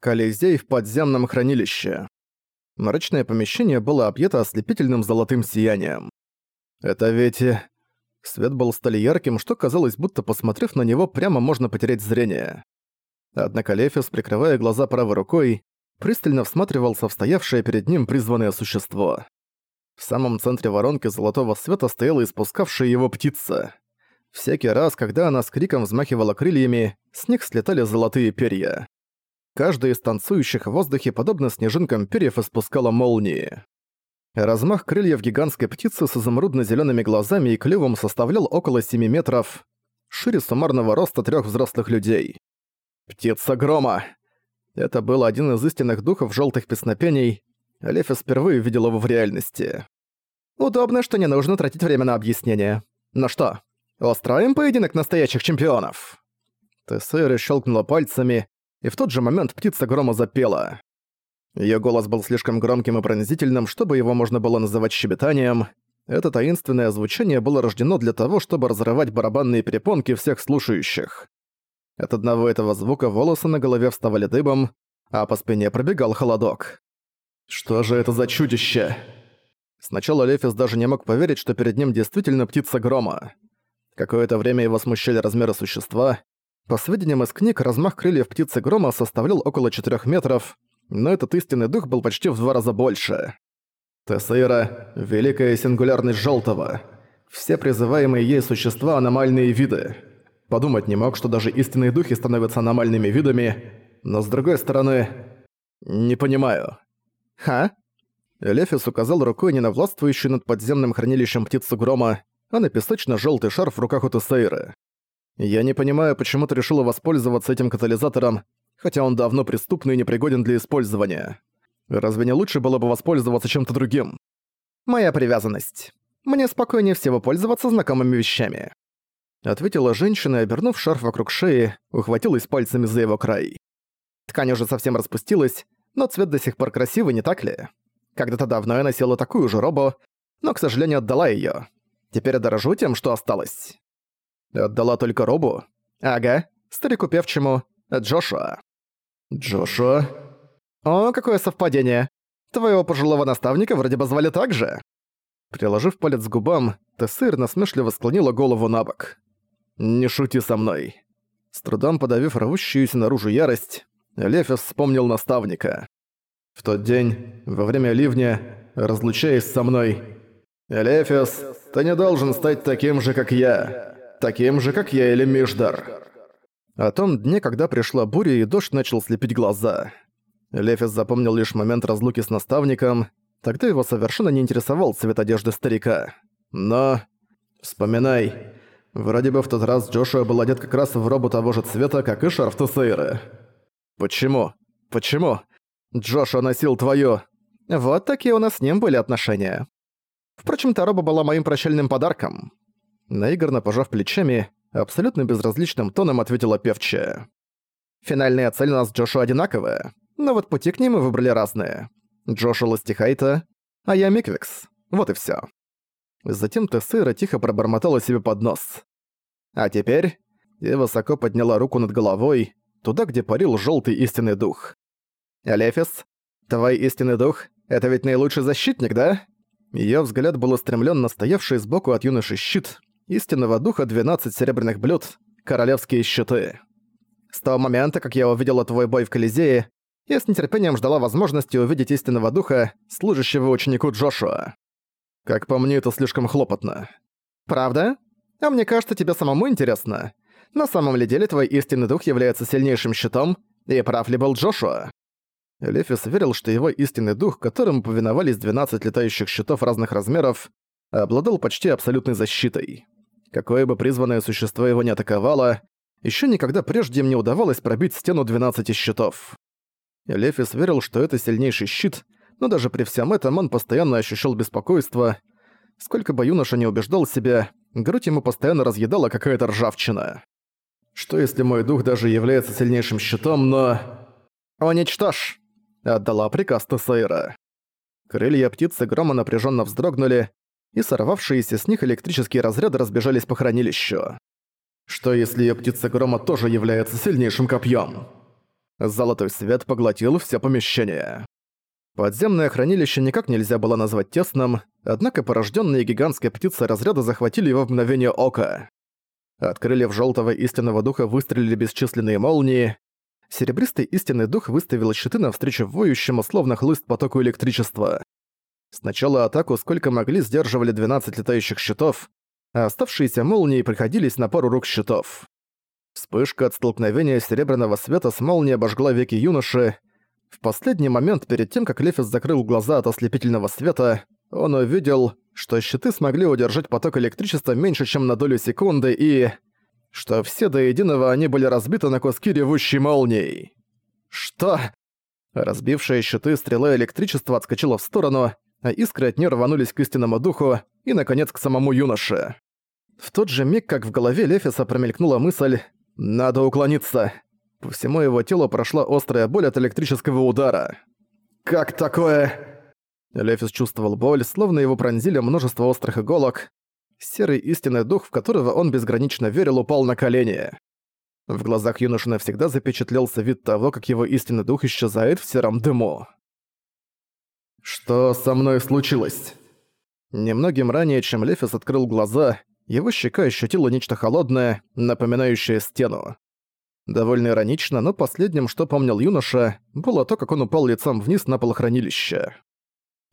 Колизей в подземном хранилище. Мрачное помещение было объято ослепительным золотым сиянием. Это ведь... Свет был столь ярким, что казалось, будто посмотрев на него, прямо можно потерять зрение. Однако Лефис, прикрывая глаза правой рукой, пристально всматривался в стоявшее перед ним призванное существо. В самом центре воронки золотого света стояла испускавшая его птица. Всякий раз, когда она с криком взмахивала крыльями, с них слетали золотые перья. Каждая из танцующих в воздухе, подобно снежинкам перьев, испускала молнии. Размах крыльев гигантской птицы с изумрудно зелеными глазами и клювом составлял около 7 метров, шире суммарного роста трех взрослых людей. «Птица грома!» Это был один из истинных духов желтых песнопений. Лефис впервые видел его в реальности. «Удобно, что не нужно тратить время на объяснение. Ну что, устроим поединок настоящих чемпионов?» Тессейра щелкнула пальцами, и в тот же момент птица грома запела. Её голос был слишком громким и пронзительным, чтобы его можно было называть щебетанием. Это таинственное звучание было рождено для того, чтобы разрывать барабанные перепонки всех слушающих. От одного этого звука волосы на голове вставали дыбом, а по спине пробегал холодок. «Что же это за чудище?» Сначала Лефис даже не мог поверить, что перед ним действительно птица грома. Какое-то время его смущали размеры существа, по сведениям из книг, размах крыльев птицы грома составлял около 4 метров, но этот истинный дух был почти в два раза больше. Тессейра — великая сингулярность Желтого. Все призываемые ей существа — аномальные виды. Подумать не мог, что даже истинные духи становятся аномальными видами, но с другой стороны... Не понимаю. «Ха?» Лефис указал рукой не на властвующую над подземным хранилищем птицу грома, а на песочно-желтый шар в руках у Тессейры. Я не понимаю, почему ты решила воспользоваться этим катализатором, хотя он давно преступный и непригоден для использования. Разве не лучше было бы воспользоваться чем-то другим? Моя привязанность. Мне спокойнее всего пользоваться знакомыми вещами. Ответила женщина обернув шарф вокруг шеи, ухватилась пальцами за его край. Ткань уже совсем распустилась, но цвет до сих пор красивый, не так ли? Когда-то давно я носила такую же робу, но, к сожалению, отдала её. Теперь дорожу тем, что осталось. Отдала только Робу? Ага, старику певчему Джошуа. Джошуа? О, какое совпадение. Твоего пожилого наставника вроде бы звали так же. Приложив палец к губам, Тессир насмешливо склонила голову на бок. «Не шути со мной». С трудом подавив рвущуюся наружу ярость, Лефис вспомнил наставника. «В тот день, во время ливня, разлучаясь со мной, Лефис, ты не должен стать таким же, как я таким же, как я или Миждар. О том дне, когда пришла буря и дождь начал слепить глаза. Лефис запомнил лишь момент разлуки с наставником, тогда его совершенно не интересовал цвет одежды старика. Но... Вспоминай, вроде бы в тот раз Джошуа был одет как раз в робу того же цвета, как и шарф Тусейры. Почему? Почему? Джошуа носил твою... Вот такие у нас с ним были отношения. Впрочем, та роба была моим прощальным подарком. Наигранно пожав плечами, абсолютно безразличным тоном ответила певчая. «Финальная цель у нас с Джошу одинаковая, но вот пути к ней мы выбрали разные. Джошу Ластихайта, а я Миквикс. Вот и всё». Затем Тессейра тихо пробормотала себе под нос. «А теперь...» И высоко подняла руку над головой, туда, где парил жёлтый истинный дух. «Алефис, твой истинный дух — это ведь наилучший защитник, да?» Её взгляд был устремлен на стоявший сбоку от юноши щит, истинного духа 12 серебряных блюд, королевские щиты. С того момента, как я увидела твой бой в Колизее, я с нетерпением ждала возможности увидеть истинного духа, служащего ученику Джошуа. Как по мне, это слишком хлопотно. Правда? А мне кажется, тебе самому интересно. На самом ли деле твой истинный дух является сильнейшим щитом, и прав ли был Джошуа? Лефис верил, что его истинный дух, которому повиновались 12 летающих щитов разных размеров, обладал почти абсолютной защитой. Какое бы призванное существо его не атаковало, еще никогда прежде им не удавалось пробить стену 12 щитов. Лефис верил, что это сильнейший щит, но даже при всем этом он постоянно ощущал беспокойство. Сколько бы юноша не убеждал себя, грудь ему постоянно разъедала какая-то ржавчина. Что если мой дух даже является сильнейшим щитом, но... «Уничтожь!» — отдала приказ Тессейра. Крылья птицы грома напряженно вздрогнули, и сорвавшиеся с них электрические разряды разбежались по хранилищу. Что если её птица грома тоже является сильнейшим копьем? Золотой свет поглотил все помещение. Подземное хранилище никак нельзя было назвать тесным, однако порожденные гигантской птицей разряда захватили его в мгновение ока. От крыльев желтого истинного духа выстрелили бесчисленные молнии. Серебристый истинный дух выставил щиты навстречу воющему, словно хлыст потоку электричества. Сначала атаку сколько могли сдерживали 12 летающих щитов, а оставшиеся молнии приходились на пару рук щитов. Вспышка от столкновения серебряного света с молнией обожгла веки юноши. В последний момент перед тем, как Лефис закрыл глаза от ослепительного света, он увидел, что щиты смогли удержать поток электричества меньше, чем на долю секунды, и... что все до единого они были разбиты на куски ревущей молнией. Что? Разбившая щиты стрела электричества отскочила в сторону, искры от нее рванулись к истинному духу и, наконец, к самому юноше. В тот же миг, как в голове Лефиса промелькнула мысль «Надо уклониться». По всему его телу прошла острая боль от электрического удара. «Как такое?» Лефис чувствовал боль, словно его пронзили множество острых иголок. Серый истинный дух, в которого он безгранично верил, упал на колени. В глазах юноши навсегда запечатлелся вид того, как его истинный дух исчезает в сером дыму. «Что со мной случилось?» Немногим ранее, чем Лефис открыл глаза, его щека ощутила нечто холодное, напоминающее стену. Довольно иронично, но последним, что помнил юноша, было то, как он упал лицом вниз на пол хранилища.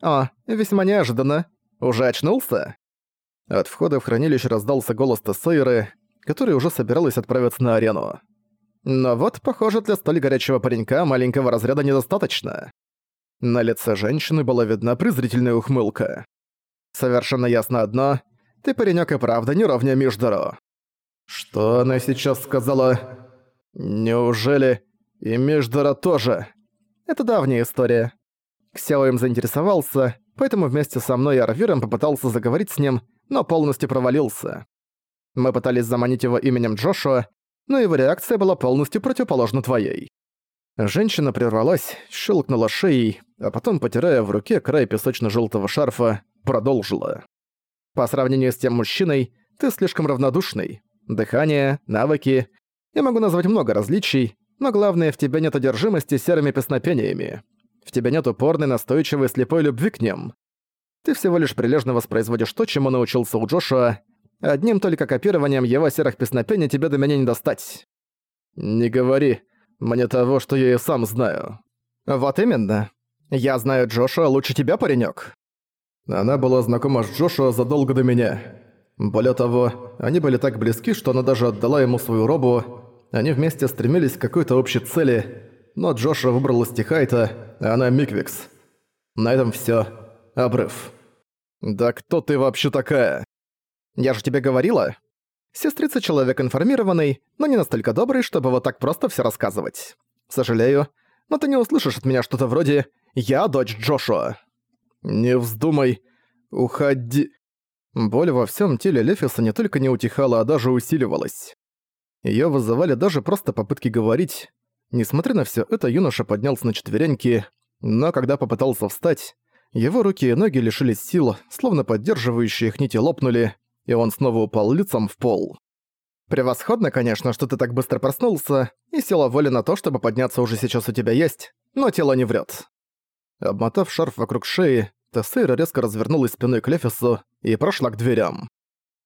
«О, весьма неожиданно. Уже очнулся?» От входа в хранилище раздался голос Тессейры, которая уже собиралась отправиться на арену. Но вот, похоже, для столь горячего паренька маленького разряда недостаточно. На лице женщины была видна презрительная ухмылка. Совершенно ясно одно — ты, паренёк, и правда не ровня Миждору. Что она сейчас сказала? Неужели и Миждора тоже? Это давняя история. Ксяо им заинтересовался, поэтому вместе со мной и Арвиром попытался заговорить с ним, но полностью провалился. Мы пытались заманить его именем Джошуа, но его реакция была полностью противоположна твоей. Женщина прервалась, щелкнула шеей, а потом, потирая в руке край песочно-желтого шарфа, продолжила. «По сравнению с тем мужчиной, ты слишком равнодушный. Дыхание, навыки. Я могу назвать много различий, но главное, в тебе нет одержимости серыми песнопениями. В тебе нет упорной, настойчивой, слепой любви к ним. Ты всего лишь прилежно воспроизводишь то, чему научился у Джошуа. Одним только копированием его серых песнопений тебе до меня не достать. Не говори мне того, что я и сам знаю. Вот именно. Я знаю Джошуа лучше тебя, паренек. Она была знакома с Джошуа задолго до меня. Более того, они были так близки, что она даже отдала ему свою робу. Они вместе стремились к какой-то общей цели, но Джошуа выбрала Стихайта, а она Миквикс. На этом все. Обрыв. «Да кто ты вообще такая?» «Я же тебе говорила. Сестрица человек информированный, но не настолько добрый, чтобы вот так просто все рассказывать. Сожалею, но ты не услышишь от меня что-то вроде «Я дочь Джошуа». «Не вздумай. Уходи». Боль во всем теле Лефиса не только не утихала, а даже усиливалась. Её вызывали даже просто попытки говорить. Несмотря на всё это, юноша поднялся на четвереньки, но когда попытался встать, его руки и ноги лишились сил, словно поддерживающие их нити лопнули, и он снова упал лицом в пол. «Превосходно, конечно, что ты так быстро проснулся, и сила воли на то, чтобы подняться уже сейчас у тебя есть, но тело не врет. Обмотав шарф вокруг шеи, Тессейра резко развернулась спиной к Лефису и прошла к дверям.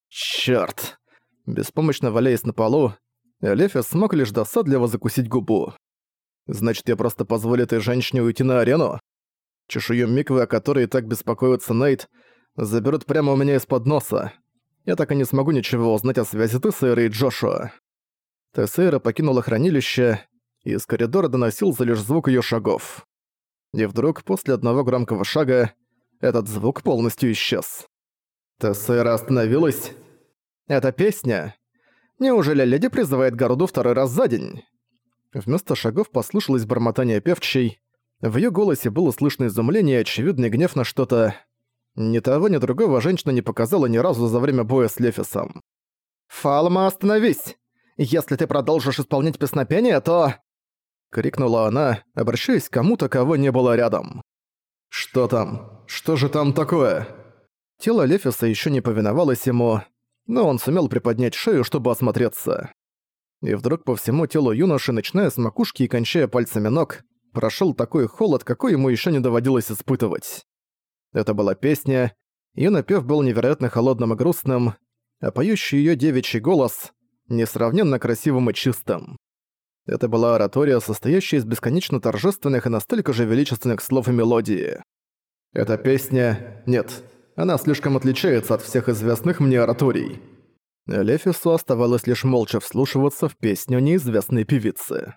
Чёрт! Беспомощно валяясь на полу, Лефис смог лишь досадливо закусить губу. Значит, я просто позволю этой женщине уйти на арену? Чешую Миквы, о которой так беспокоится Нейт, заберут прямо у меня из-под носа я так и не смогу ничего узнать о связи Тессейра и Джошуа. Тессейра покинула хранилище, и из коридора доносился лишь звук её шагов. И вдруг, после одного громкого шага, этот звук полностью исчез. Тессейра остановилась. «Это песня. Неужели леди призывает Гаруду второй раз за день?» Вместо шагов послышалось бормотание певчей. В её голосе было слышно изумление и очевидный гнев на что-то, ни того, ни другого женщина не показала ни разу за время боя с Лефисом. «Фалма, остановись! Если ты продолжишь исполнять песнопение, то...» Крикнула она, обращаясь к кому-то, кого не было рядом. «Что там? Что же там такое?» Тело Лефиса еще не повиновалось ему, но он сумел приподнять шею, чтобы осмотреться. И вдруг по всему телу юноши, начиная с макушки и кончая пальцами ног, прошел такой холод, какой ему еще не доводилось испытывать. Это была песня, и напев был невероятно холодным и грустным, а поющий ее девичий голос — несравненно красивым и чистым. Это была оратория, состоящая из бесконечно торжественных и настолько же величественных слов и мелодии. Эта песня... Нет, она слишком отличается от всех известных мне ораторий. Лефису оставалось лишь молча вслушиваться в песню неизвестной певицы.